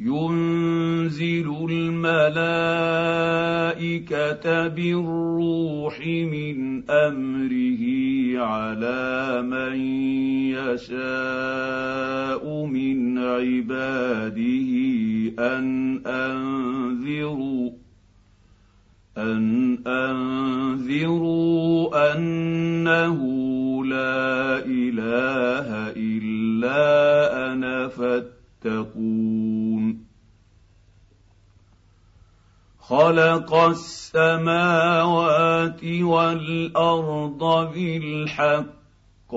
ينزل الملائكه بالروح من امره على من يشاء من عباده ان انذروا ان انذروا انه لا اله الا أنا فاتقون خلق السماوات والأرض بالحق.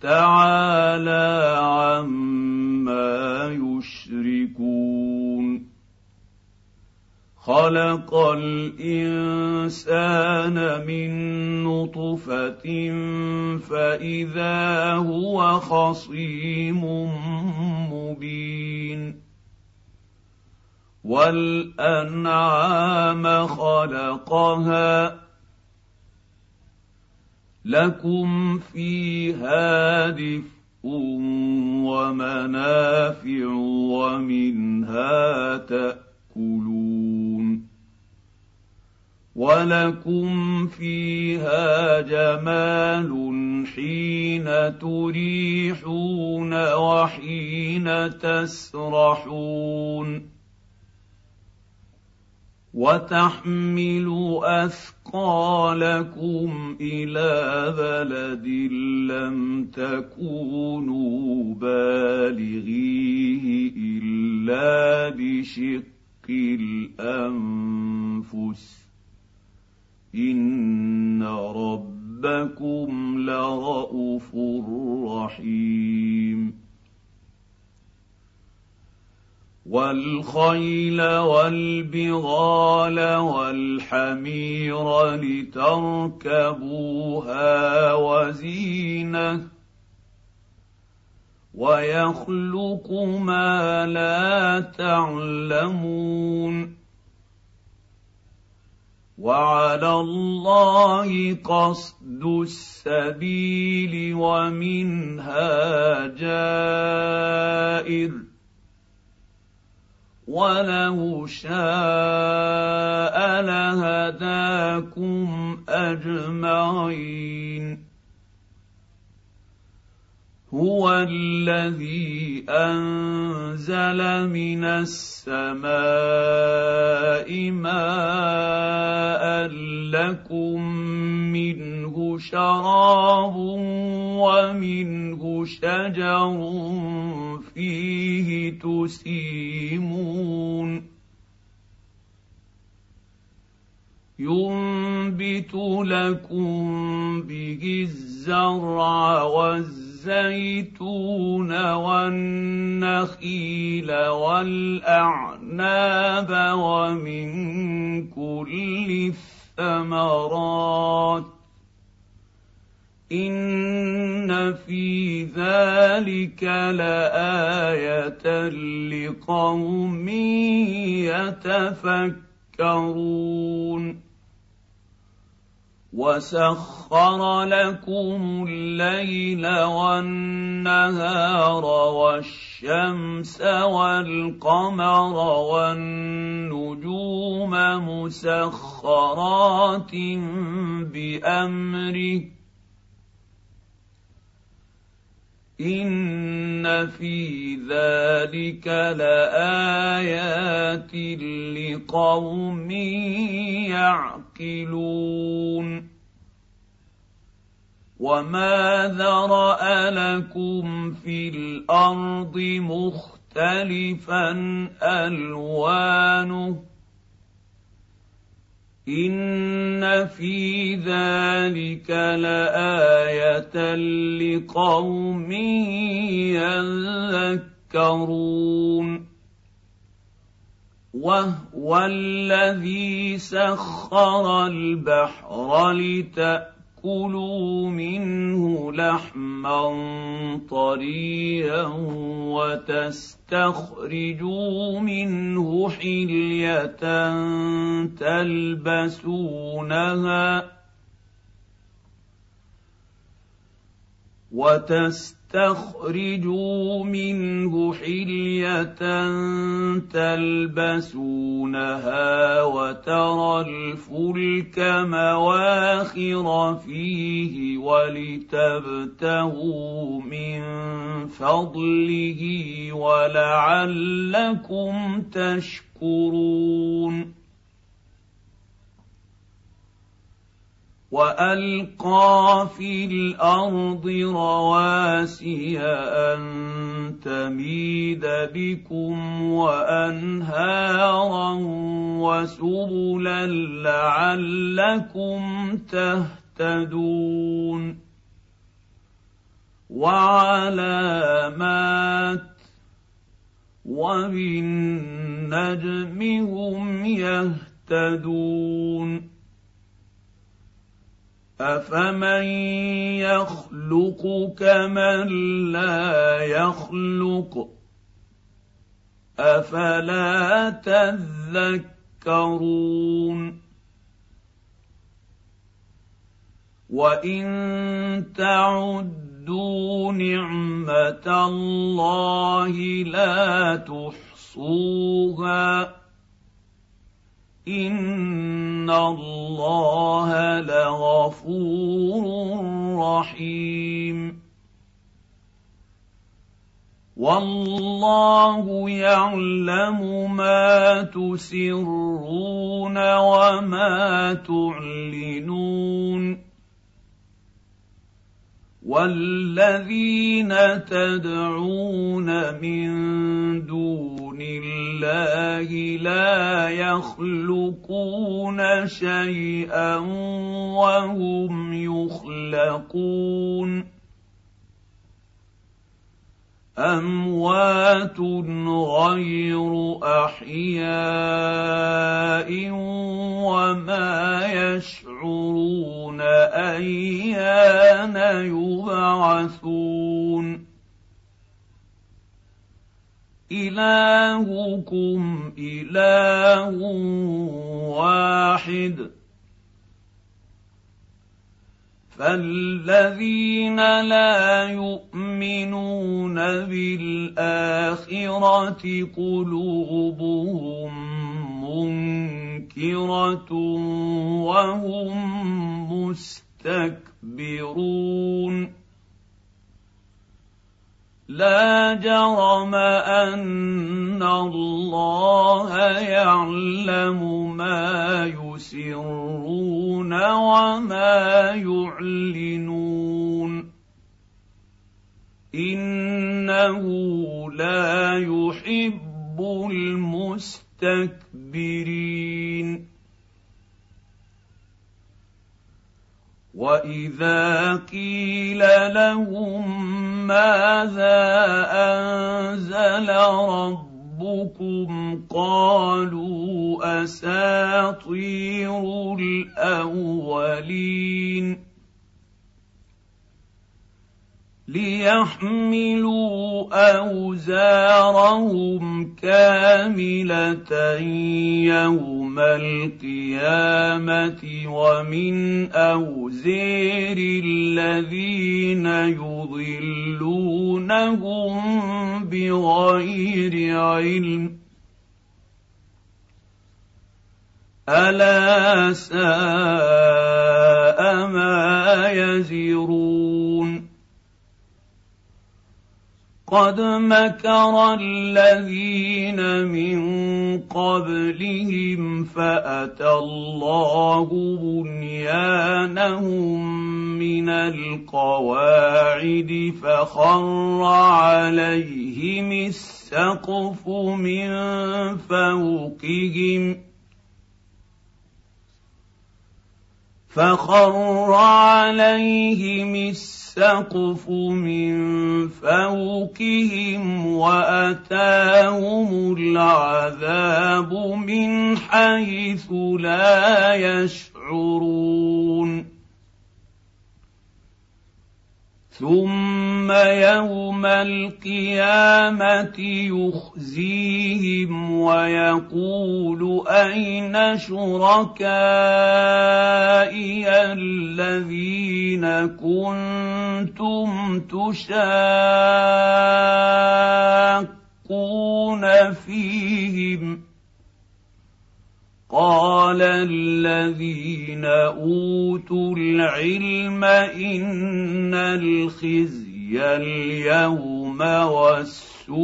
تعالى عما يشركون. خلق الإنسان من نطفة فإذا هو خصيم مبين. والأنعام خلقها لكم فيها دفء ومنافع ومنها تأكلون ولكم فيها جمال حين تريحون وحين تسرحون وتحمل أثقالكم إلى بلد لم تكونوا بالغيه إلا بشق الأنفس. إن ربكم لرءوف رحيم. والخيل والبغال والحمير لتركبوها وزينه ويخلق ما لا تعلمون وعلى الله قصد السبيل ومنها جائر ولو شاء لهداكم اجمعين هو الذي انزل من السماء ماء لكم منه شراب ومنه شجر فيه تسيمون ينبت لكم به الزرع والزيتون والنخيل والأعناب ومن كل الثمرات إن في ذلك لآية لقوم يتفكرون وسخر لكم الليل والنهار والشمس والقمر والنجوم مسخرات بامره ان في ذلك لايات لقوم يعقلون وما ذرا لكم في الأرض مختلفا الوانه ان في ذلك لايه لقوم يذكرون وهو الذي سخر البحر لتاكلوا منه لحما طريا وتستخرجوا منه حلية تلبسونها وتستخرجوا منه حلية تلبسونها وترى الفلك مواخر فيه ولتبتغوا من فضله ولعلكم تشكرون والقى في الأرض رواسي ان تميد بكم وانهارا وسبلا لعلكم تهتدون وعلامات وبالنجم هم يهتدون افمن يخلق كمن لا يخلق افلا تذكرون وان تعدوا نعمه الله لا تحصوها ان الله لغفور رحيم والله يعلم ما تسرون وما تعلنون والذين تدعون من دون الله لا يخلقون شيئا وهم يخلقون أموات غير أحياء وما يشعرون أيان يبعثون. إلهكم إله واحد. فالذين لا يؤمنون بالاخره قلوبهم منكره وهم مستكبرون لا جرم أن الله يعلم ما يسرون وما يعلنون. إنه لا يحب المستكبرين. واذا قيل لهم ماذا انزل ربكم قالوا اساطير الاولين ليحملوا أوزارهم كاملة يوم القيامة ومن أوزير الذين يضلونهم بغير علم. ألا ساء ما يزرون قد مكر الذين من قبلهم فاتى الله بنيانهم من القواعد فخر عليهم السقف من فوقهم فخر عليهم السقف السقف من فوقهم وأتاهم العذاب من حيث لا يشعرون. ثم يوم القيامه يخزيهم ويقول اين شركائي الذين كنتم تشاقون فيهم قال الذين أوتوا العلم إن الخزي اليوم والسوء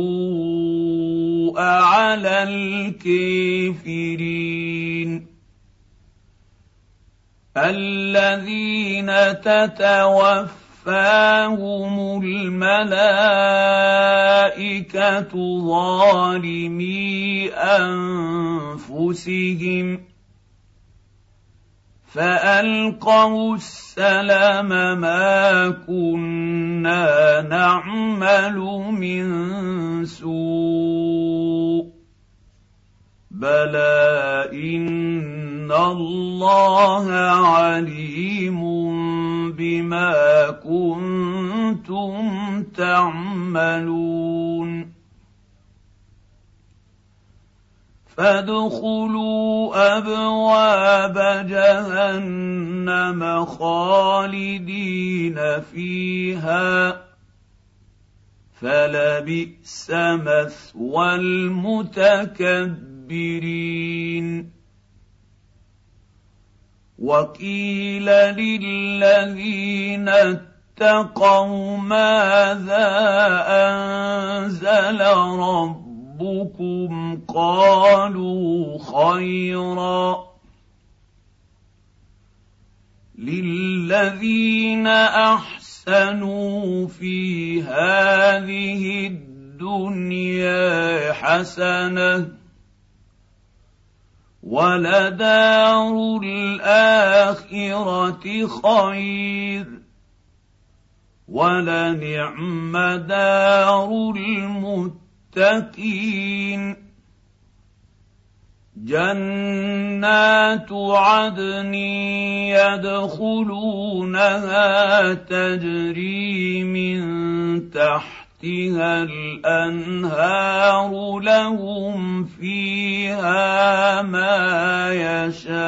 على الكافرين. الذين تتوفى توفاهم الملائكه ظالمي انفسهم فالقوا السلم ما كنا نعمل من سوء بلى ان الله عليم بما كنتم تعملون فادخلوا أبواب جهنم خالدين فيها فلبئس مثوى المتكبرين وقيل للذين اتقوا ماذا انزل ربكم قالوا خيرا للذين احسنوا في هذه الدنيا حسنه ولدار الاخره خير. ولنعم دار المتقين جنات عدن يدخلونها تجري من تحت تحتها الانهار لهم فيها ما يشاءون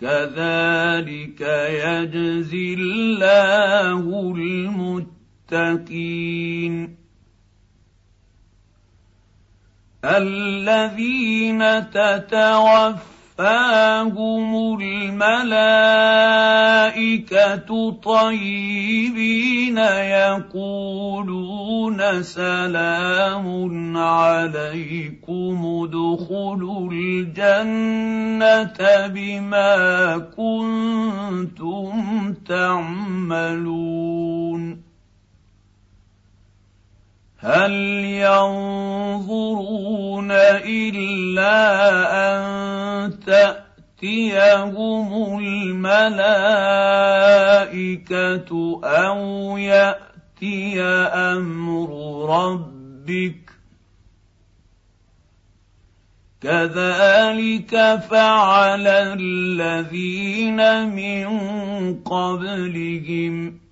كذلك يجزي الله المتقين الذين تتوفى توفاهم الملائكه طيبين يقولون سلام عليكم ادخلوا الجنه بما كنتم تعملون هل ينظرون إلا أن تأتيهم الملائكة أو يأتي أمر ربك؟ كذلك فعل الذين من قبلهم.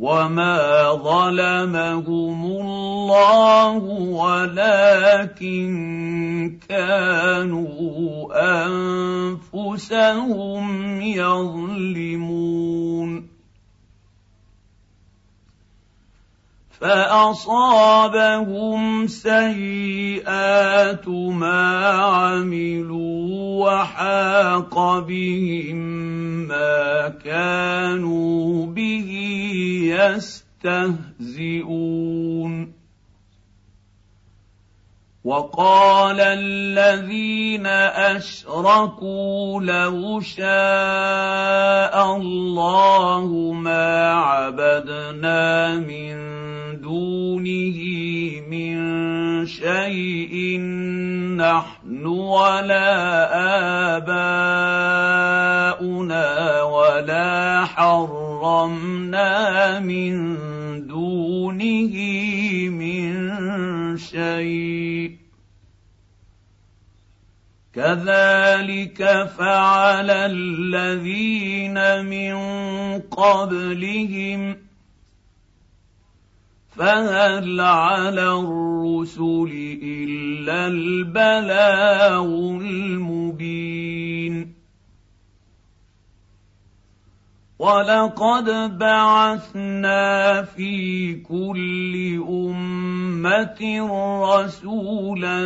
وما ظلمهم الله ولكن كانوا انفسهم يظلمون فأصابهم سيئات ما عملوا وحاق بهم ما كانوا به يستهزئون. وقال الذين أشركوا لو شاء الله ما عبدنا من دونه من شيء نحن ولا اباؤنا ولا حرمنا من دونه من شيء كذلك فعل الذين من قبلهم فهل على الرسل إلا البلاغ المبين؟ ولقد بعثنا في كل امه رسولا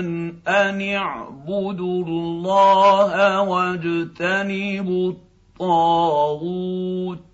ان اعبدوا الله واجتنبوا الطاغوت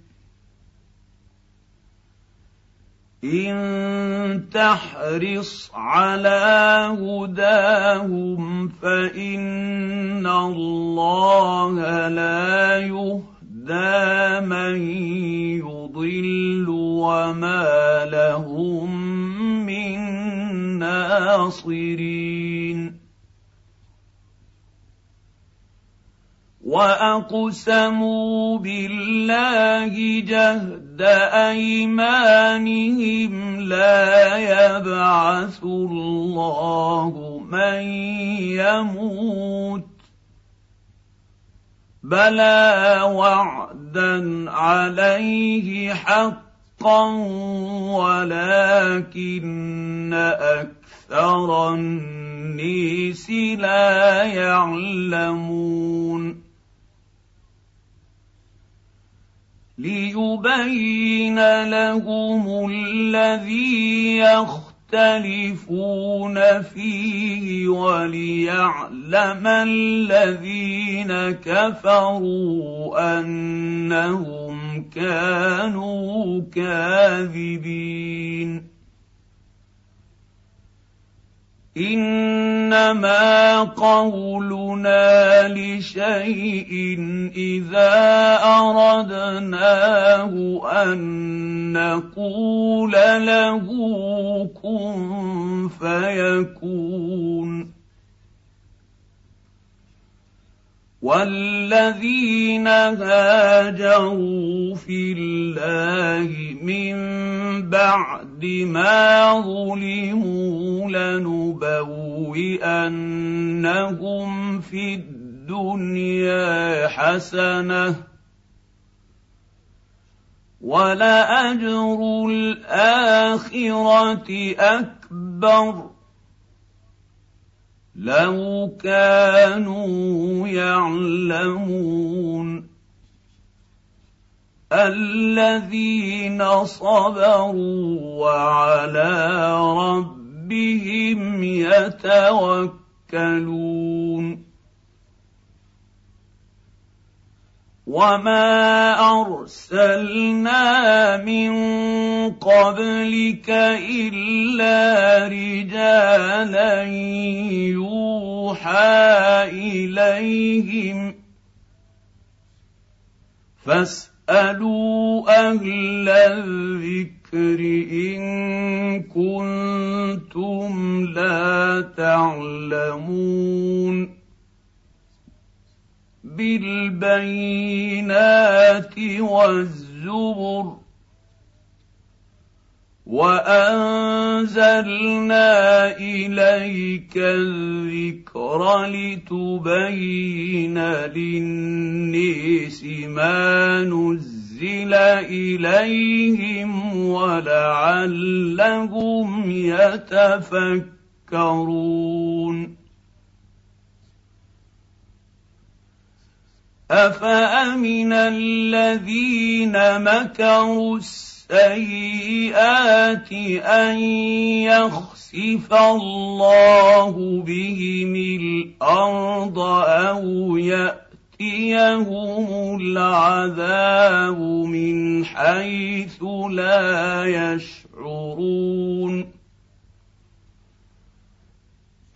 إن تحرص على هداهم فإن الله لا يهدى من يضل وما لهم من ناصرين. وأقسموا بالله جهد أيمانهم لا يبعث الله من يموت بلى وعدا عليه حقا ولكن أكثر النيس لا يعلمون ليبين لهم الذي يختلفون فيه وليعلم الذين كفروا أنهم كانوا كاذبين. إنما قولنا لشيء إذا أردناه أن نقول له كن فيكون. والذين هاجروا في الله من بعد ما ظلموا لنبوئنهم في الدنيا حسنه ولاجر الاخره اكبر لو كانوا يعلمون الذين صبروا وعلى ربهم يتوكلون وما ارسلنا من قبلك الا رجالا يوحى اليهم فاسالوا أهل الذكر ان كنتم لا تعلمون بالبينات والزبر وأنزلنا إليك الذكر لتبين للنيس ما نزل إليهم ولعلهم يتفكرون أفأمن الذين مكروا السيئات أن يخسف الله بهم الأرض أو يأتيهم العذاب من حيث لا يشعرون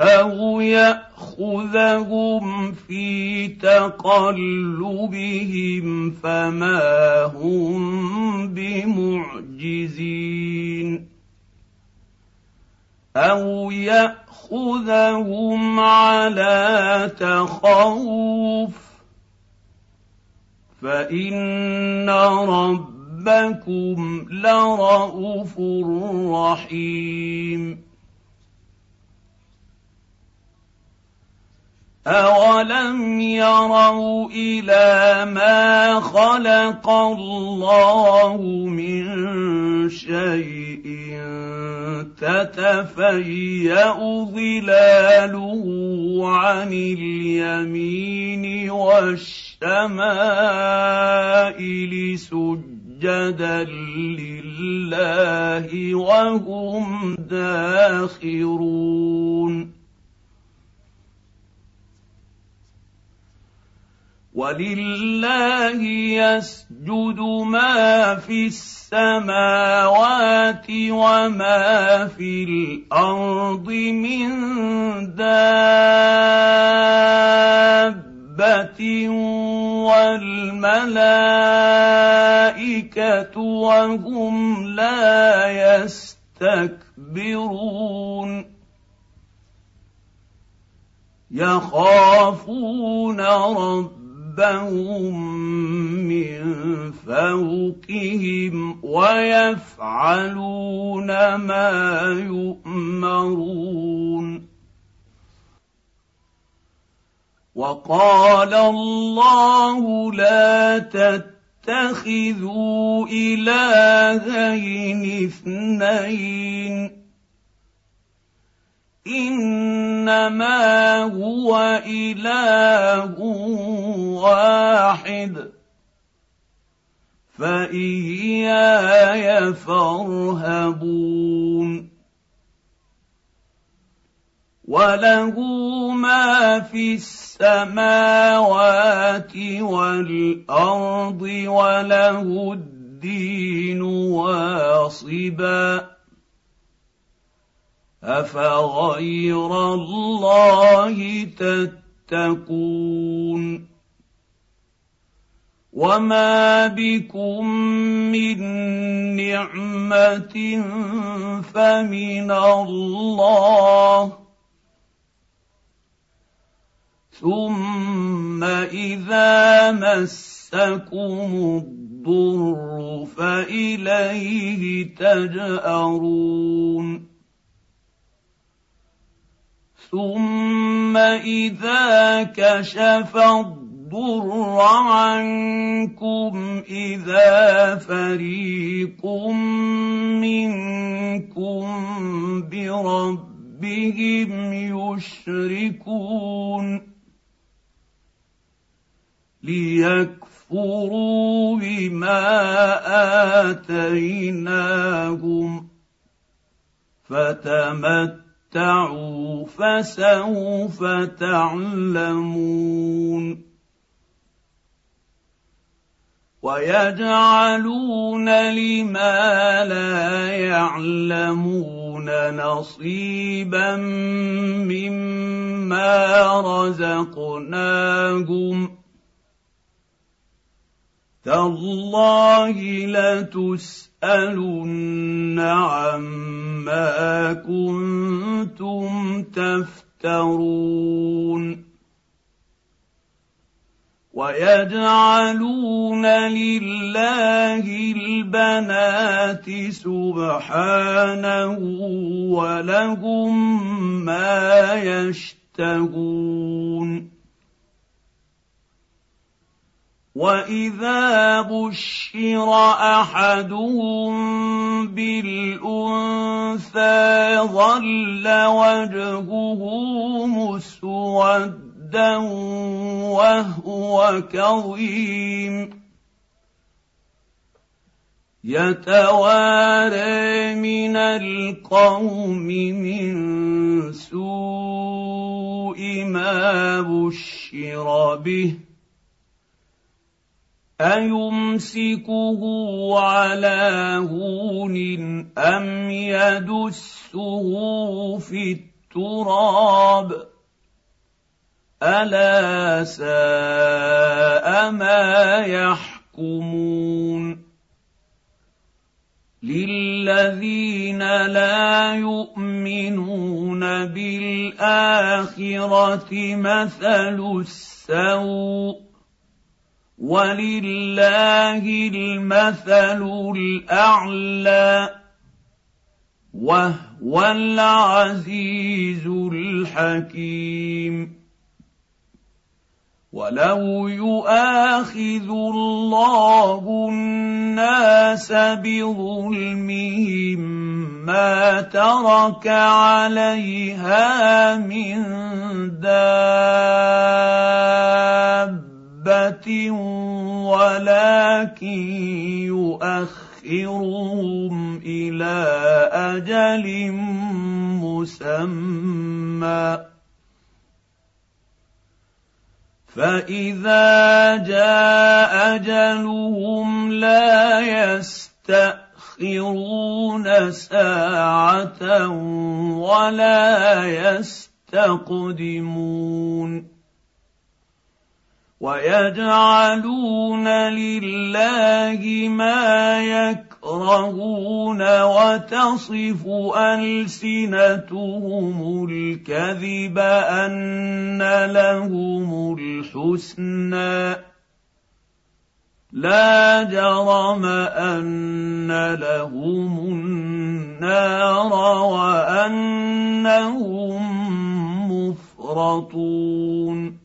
أو ياخذهم في تقلبهم فما هم بمعجزين أو ياخذهم على تخوف فان ربكم لرءوف رحيم اولم يروا إلى ما خلق الله من شيء تتفيا ظلاله عن اليمين والشمائل سجدا لله وهم داخرون ولله يسجد ما في السماوات وما في الأرض من دابة والملائكة وهم لا يستكبرون يخافون رب ربهم من فوقهم ويفعلون ما يؤمرون. وقال الله لا تتخذوا إلهين اثنين. إنما هو إله واحد. فإياي فارهبون. وله ما في السماوات والأرض وله الدين واصبا. افغير الله تتقون وما بكم من نعمه فمن الله ثم اذا مسكم الضر فاليه تجارون ثم إذا كشف الضر عنكم إذا فريق منكم بربهم يشركون ليكفروا بما آتيناهم فتمت تمتعوا فسوف تعلمون ويجعلون لما لا يعلمون نصيبا مما رزقناهم تالله لتسألن عما كنتم تفترون ويجعلون لله البنات سبحانه ولهم ما يشتهون واذا بشر احدهم بالانثى ظل وجهه مسودا وهو كظيم يتوارى من القوم من سوء ما بشر به ايمسكه على هون ام يدسه في التراب الا ساء ما يحكمون للذين لا يؤمنون بالاخره مثل السوء ولله المثل الأعلى وهو العزيز الحكيم. ولو يؤاخذ الله الناس بظلمهم ما ترك عليها من دابه ولكن يؤخرهم إلى أجل مسمى فاذا جاء اجلهم لا يستاخرون ساعه ولا يستقدمون ويجعلون لله ما يكرهون وتصف ألسنتهم الكذب أن لهم الحسنى. لا جرم أن لهم النار وأنهم مفرطون.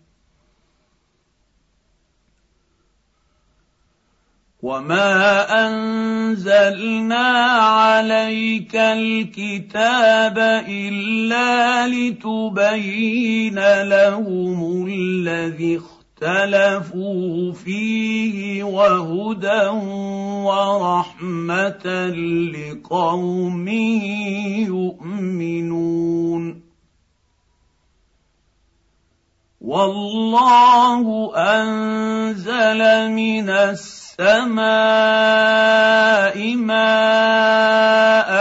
وما انزلنا عليك الكتاب الا لتبين لهم الذي اختلفوا فيه وهدى ورحمه لقوم يؤمنون والله انزل من السماء السماء ماء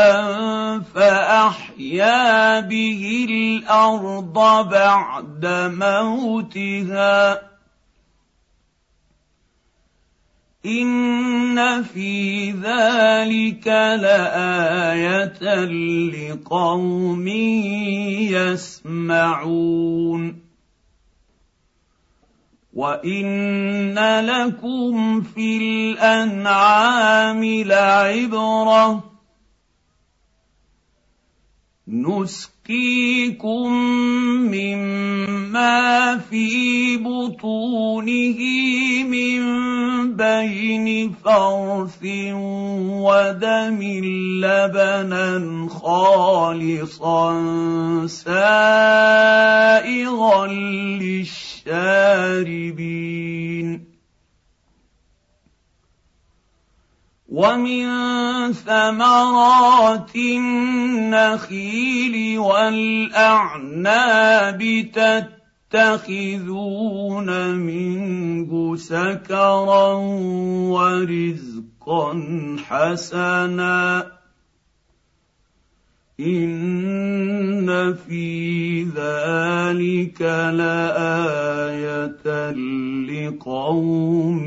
فأحيا به الأرض بعد موتها. إن في ذلك لآية لقوم يسمعون. وان لكم في الانعام لعبره نسقيكم مما في بطونه من بين فرث ودم لبنا خالصا سائغا للشاربين. ومن ثمرات النخيل والأعناب تتخذون منه سكرا ورزقا حسنا. إن في ذلك لآية لقوم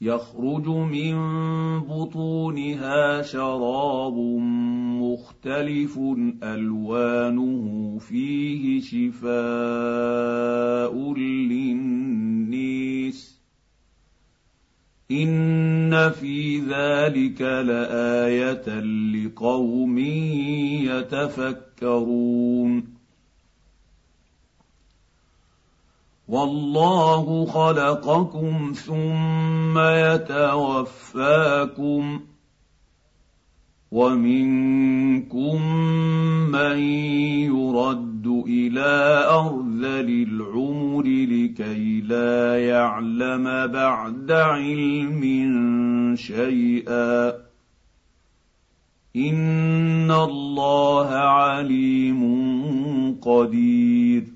يخرج من بطونها شراب مختلف ألوانه فيه شفاء للنيس. إن في ذلك لآية لقوم يتفكرون. والله خلقكم ثم يتوفاكم ومنكم من يرد إلى أرذل العمر لكي لا يعلم بعد علم شيئا. إن الله عليم قدير.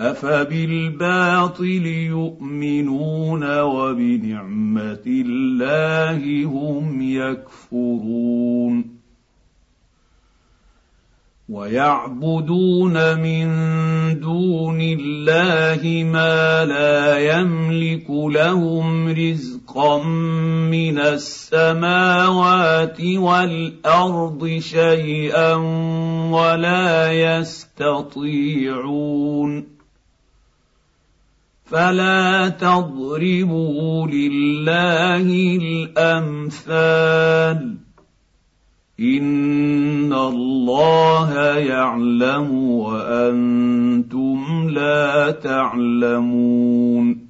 افبالباطل يؤمنون وبنعمه الله هم يكفرون ويعبدون من دون الله ما لا يملك لهم رزقا من السماوات والارض شيئا ولا يستطيعون فلا تضربوا لله الأمثال. إن الله يعلم وأنتم لا تعلمون.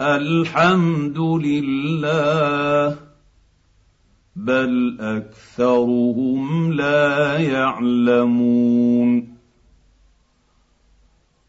الحمد لله بل أكثرهم لا يعلمون.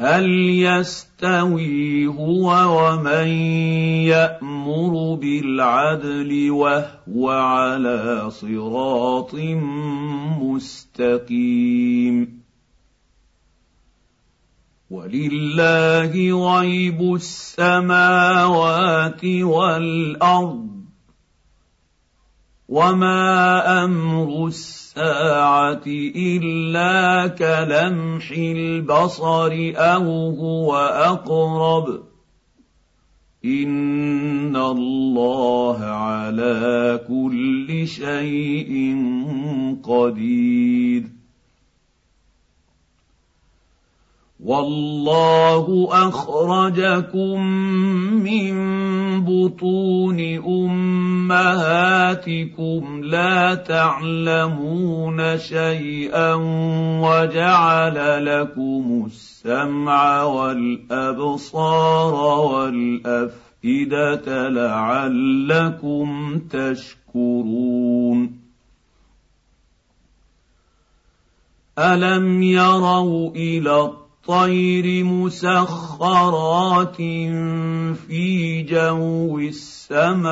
هل يستوي هو ومن يأمر بالعدل وهو على صراط مستقيم؟ ولله غيب السماوات والأرض. وما أمر الساعة الا كلمح البصر أو هو اقرب ان الله على كل شيء قدير والله أخرجكم من بطون أمهاتكم لا تعلمون شيئا وجعل لكم السمع والأبصار والأفئدة لعلكم تشكرون. ألم يروا إلى الطير مسخرات في جو السماء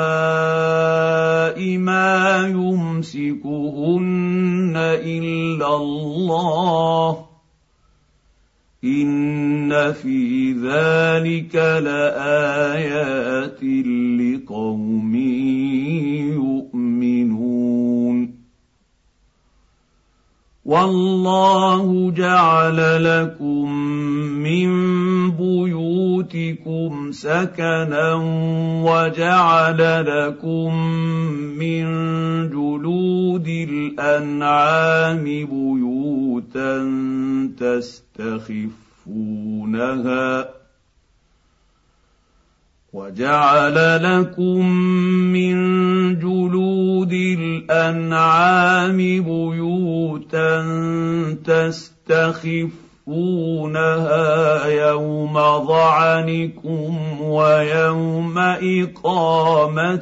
ما يمسكهن إلا الله. إن في ذلك لآيات لقوم والله جعل لكم من بيوتكم سكنا وجعل لكم من جلود الأنعام بيوتا تستخفونها وجعل لكم من جلود الأنعام بيوتا تستخفونها يوم ظعنكم ويوم إقامتكم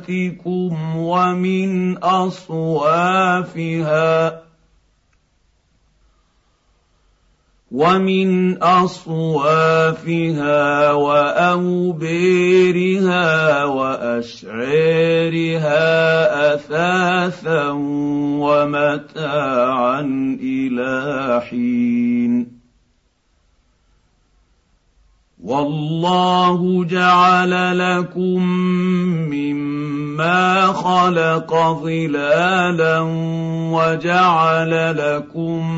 ومن أصوافها ومن أصوافها واوبيرها واشعيرها أثاثا ومتاعا إلى حين. والله جعل لكم مما خلق ظلالا وجعل لكم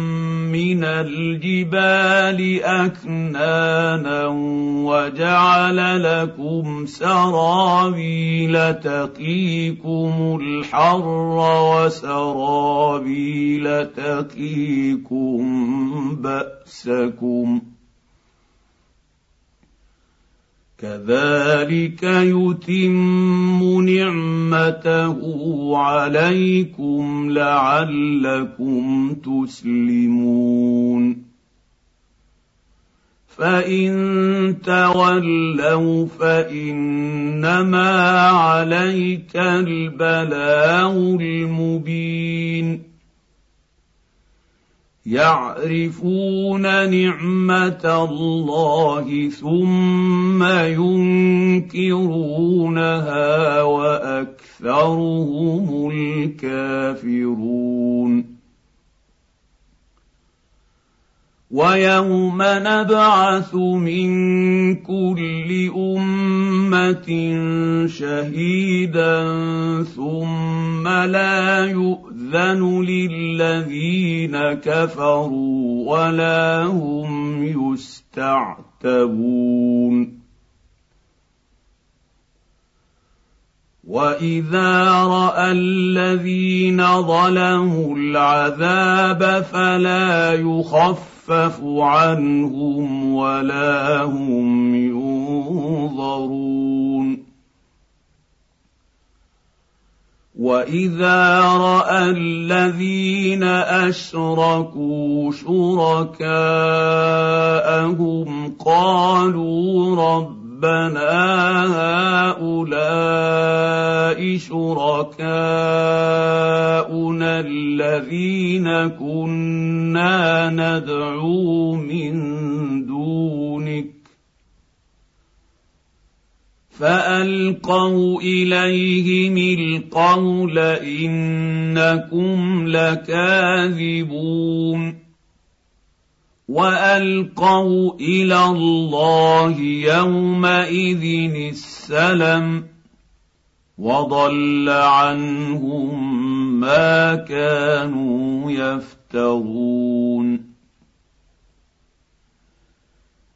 من الجبال اكنانا وجعل لكم سرابيل تقيكم الحر وسرابيل تقيكم باسكم كذلك يتم نعمته عليكم لعلكم تسلمون. فإن تولوا فإنما عليك البلاغ المبين. يعرفون نعمة الله ثم ينكرونها وأكثرهم الكافرون. ويوم نبعث من كل أمة شهيدا ثم لا يؤذن للذين كفروا ولا هم يستعتبون واذا راى الذين ظلموا العذاب فلا يخف يخفف عنهم ولا هم ينظرون واذا راى الذين اشركوا شركاءهم قالوا رب ربنا هؤلاء شركاؤنا الذين كنا ندعو من دونك فألقوا اليهم القول إنكم لكاذبون. وألقوا إلى الله يومئذ السلم وضل عنهم ما كانوا يفترون.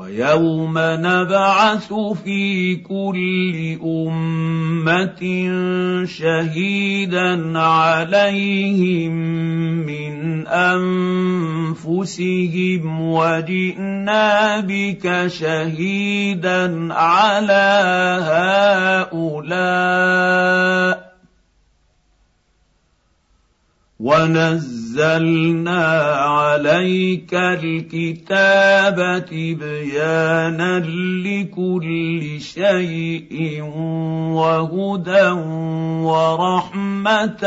ويوم نبعث في كل أمة شهيدا عليهم من أنفسهم وجئنا بك شهيدا على هؤلاء ونزلنا عليك الكتاب تبيانا لكل شيء وهدى ورحمه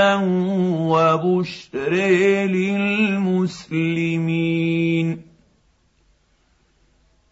وبشر للمسلمين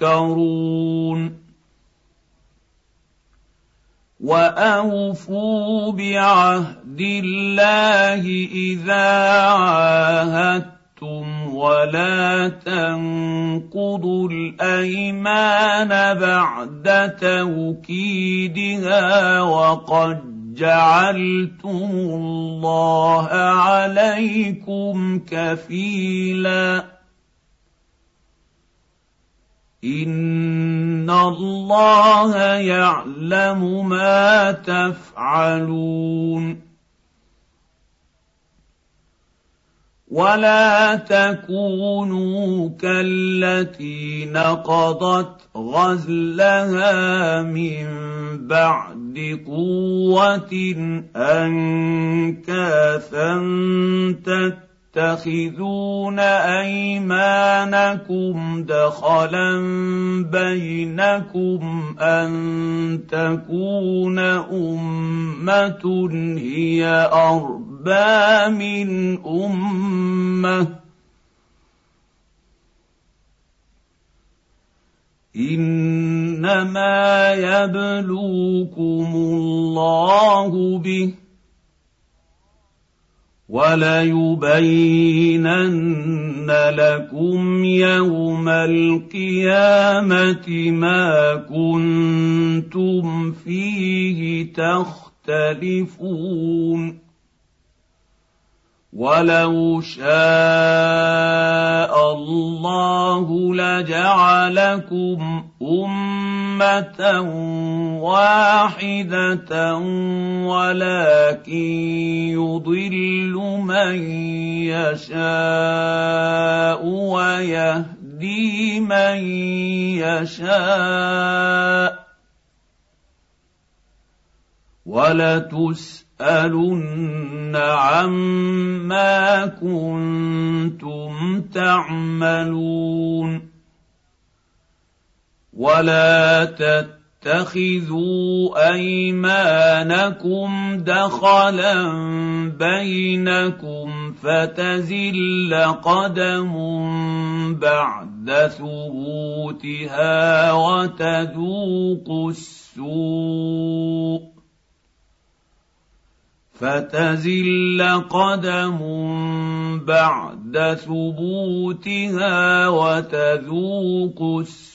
تذكرون وأوفوا بعهد الله إذا عاهدتم ولا تنقضوا الأيمان بعد توكيدها وقد جعلتم الله عليكم كفيلا. ان الله يعلم ما تفعلون ولا تكونوا كالتي نقضت غزلها من بعد قوه انكاثا تتبعون تتخذون أيمانكم دخلا بينكم أن تكون أمة هي أربى من أمة. إنما يبلوكم الله به وليبينن لكم يوم القيامة ما كنتم فيه تختلفون. ولو شاء الله لجعلكم أمة واحدة ولكن يضل من يشاء ويهدي من يشاء ولتسألن عما كنتم تعملون ولا تتخذوا ايمانكم دخلا بينكم فتزل قدم بعد ثبوتها وتذوقوا السوء فتزل قدم بعد ثبوتها وتذوق السوء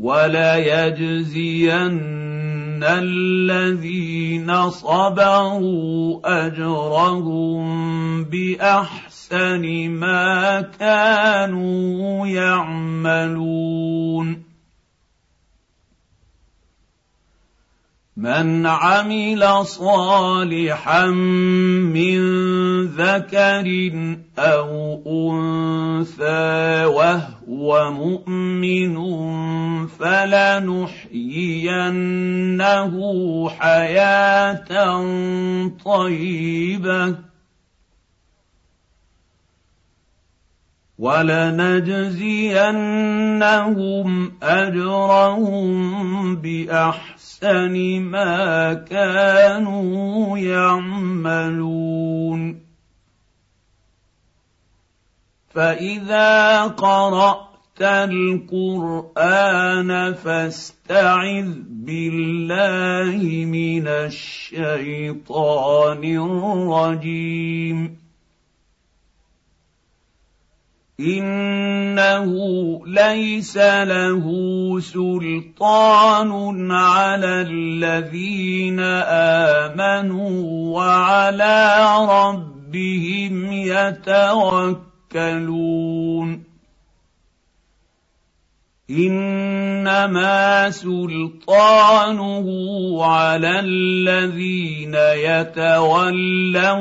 وليجزين الذين صبروا أجرهم بأحسن ما كانوا يعملون. من عمل صالحا من ذكر أو أنثى وهو مؤمن فلنحيينه حياة طيبة. ولنجزينهم أجرهم بأحسن ما كانوا يعملون. فإذا قرأت القرآن فاستعذ بالله من الشيطان الرجيم. إنه ليس له سلطان على الذين آمنوا وعلى ربهم يتوكلون. إنما سلطانه على الذين يتولونه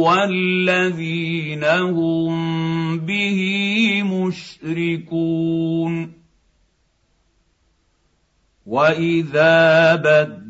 والذين هم به مشركون. وإذا بدل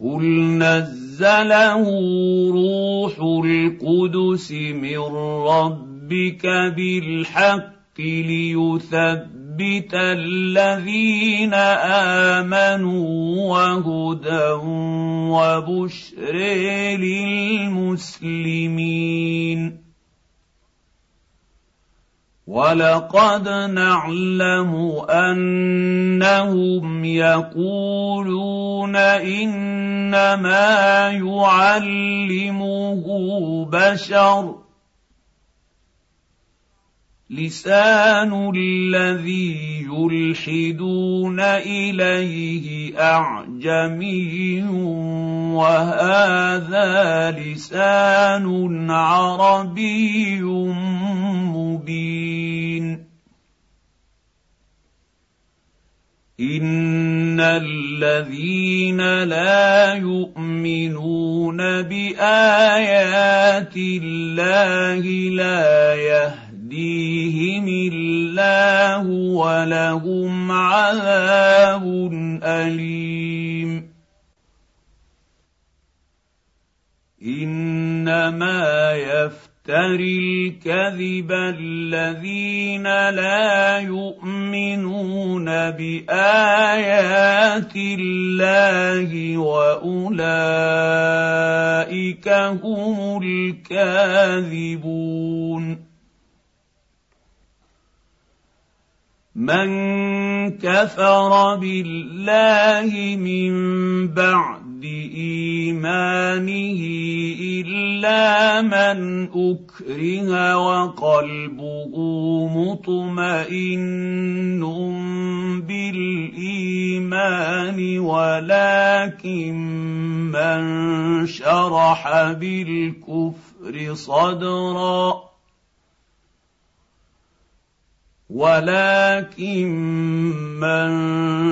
قل نزله روح القدس من ربك بالحق ليثبت الذين امنوا وهدى وبشر للمسلمين ولقد نعلم انهم يقولون انما يعلمه بشر لسان الذي يلحدون إليه أعجمي وهذا لسان عربي مبين. إن الذين لا يؤمنون بآيات الله لا يهدون يهديهم الله ولهم عذاب أليم. إنما يفتري الكذب الذين لا يؤمنون بآيات الله وأولئك هم الكاذبون. من كفر بالله من بعد إيمانه إلا من أكره وقلبه مطمئن بالإيمان ولكن من شرح بالكفر صدرا. ولكن من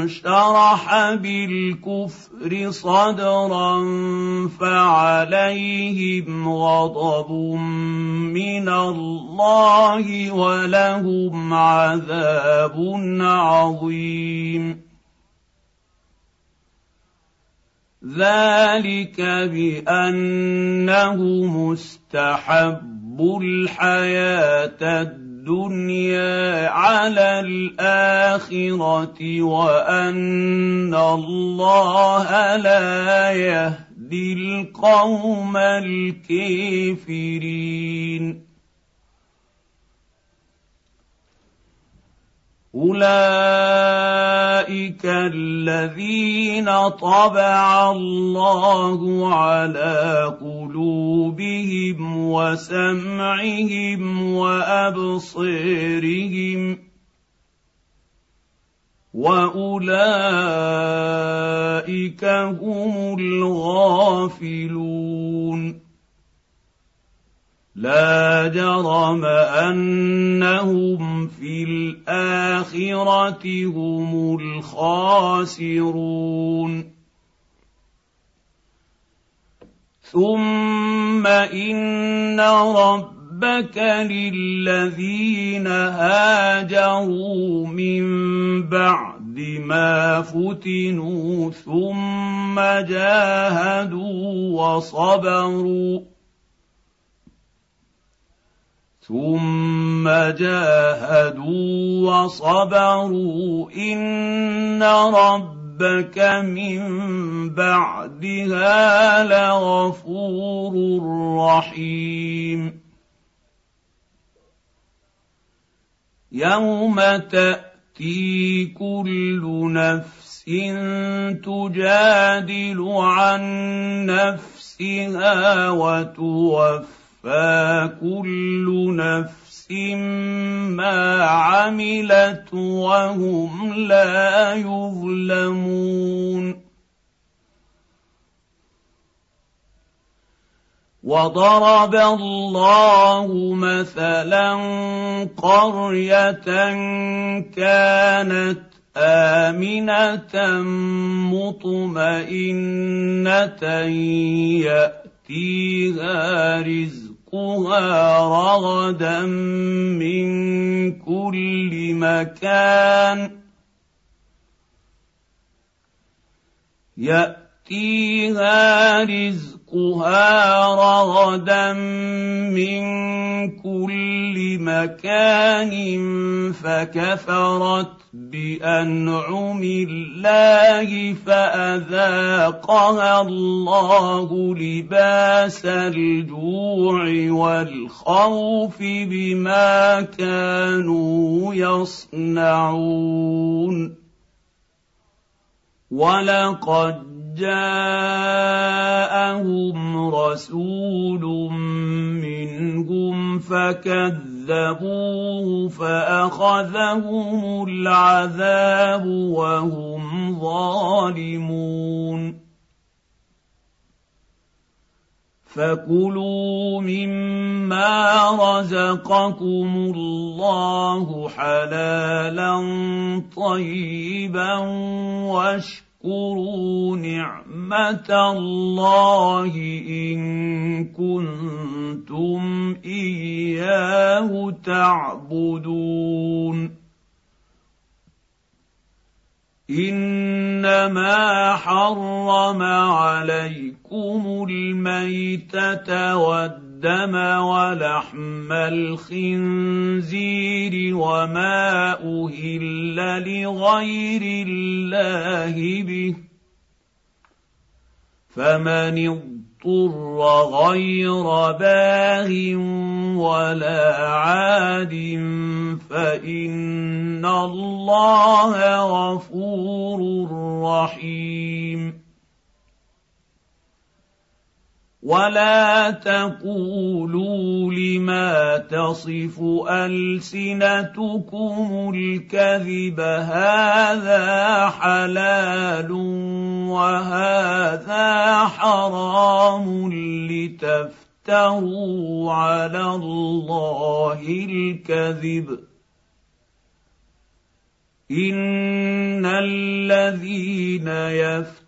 شرح بالكفر صدرا فعليهم غضب من الله ولهم عذاب عظيم. ذلك بأنه مستحب الحياة الدنيا على الآخرة وأن الله لا يهدي القوم الكافرين. أولئك الذين طبع الله على قلوبهم وسمعهم وابصيرهم وأولئك هم الغافلون. لا جرم أنهم في الآخرة هم الخاسرون. ثم ان ربك للذين هاجروا من بعد ما فتنوا ثم جاهدوا وصبروا ثم جاهدوا وصبروا ان ربك من بعدها لغفور رحيم. يوم تأتي كل نفس تجادل عن نفسها وتوفى كل نفس ما عملت وهم لا يظلمون وضرب الله مثلا قريه كانت امنه مطمئنه ياتيها رزقها رزقها رغدا من كل مكان ياتيها رزقها رغدا من كل مكان فكفرت بأنعم الله فأذاقها الله لباس الجوع والخوف بما كانوا يصنعون. ولقد جاءهم رسول منهم فكذبوه فأخذهم العذاب وهم ظالمون. فكلوا مما رزقكم الله حلالا طيبا واشكروا اذكروا نعمة الله إن كنتم إياه تعبدون. إنما حرم عليكم الميتة والدم الدم ولحم الخنزير وما أهل لغير الله به. فمن اضطر غير باغ ولا عاد فإن الله غفور رحيم. ولا تقولوا لما تصف السنتكم الكذب هذا حلال وهذا حرام لتفتروا على الله الكذب ان الذين يفترون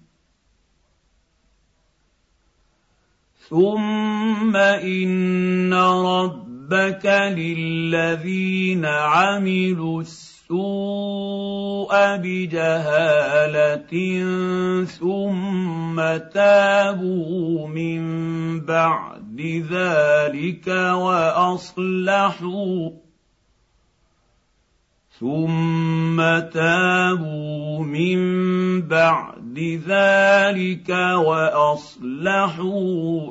ثم ان ربك للذين عملوا السوء بجهاله ثم تابوا من بعد ذلك واصلحوا ثم تابوا من بعد ذلك واصلحوا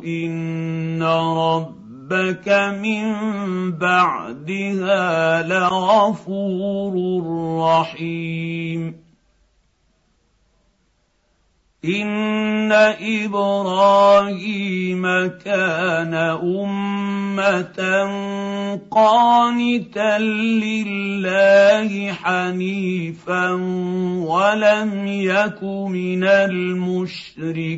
ان ربك من بعدها لغفور رحيم ان إبراهيم كان امه قانتا لله حنيفا ولم يك من المشركين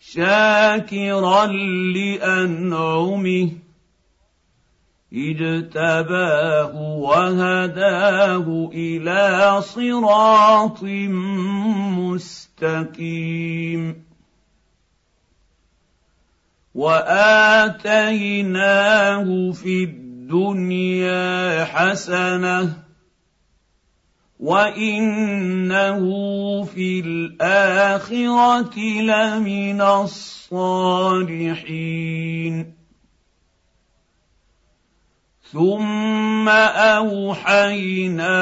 شاكرا لانعمه اجتباه وهداه إلى صراط مستقيم. وآتيناه في الدنيا حسنة وإنه في الآخرة لمن الصالحين. ثم اوحينا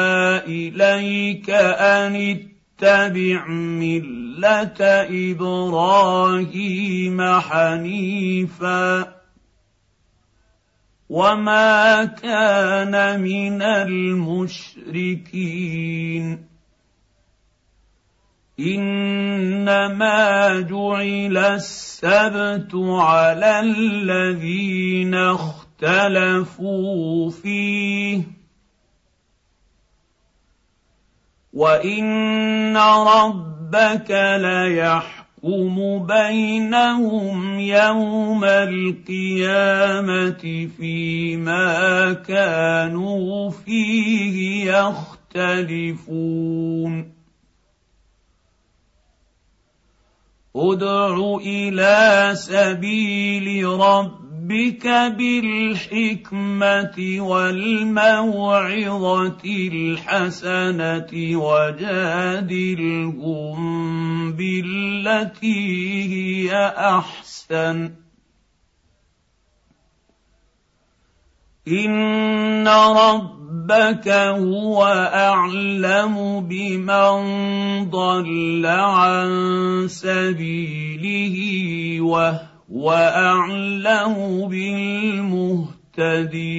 اليك ان اتبع مله إبراهيم حنيفا وما كان من المشركين انما جعل السبت على الذين اختاروا اختلفوا فيه. وان ربك ليحكم بينهم يوم القيامه فيما كانوا فيه يختلفون. ادع إلى سبيل ربك ربك بالحكمة والموعظة الحسنة وجادلهم بالتي هي أحسن. إن ربك هو أعلم بمن ضل عن سبيله وهو واعلم بالمهتدين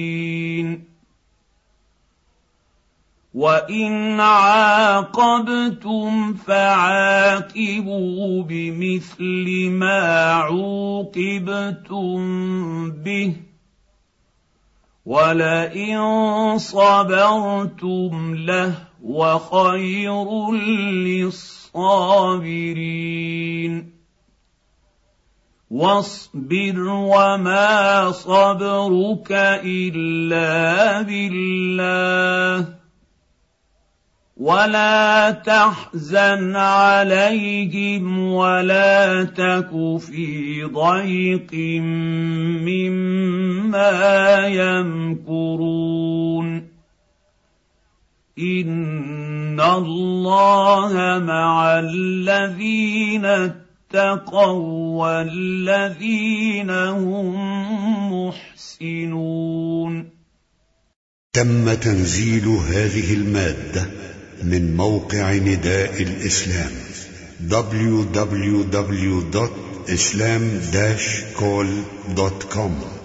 وان عاقبتم فعاقبوا بمثل ما عوقبتم به ولئن صبرتم لهو خير للصابرين واصبر وما صبرك إلا بالله. ولا تحزن عليهم ولا تك في ضيق مما يمكرون. إن الله مع الذين اتقوا والذين هم محسنون. تم تنزيل هذه المادة من موقع نداء الإسلام www.islam-call.com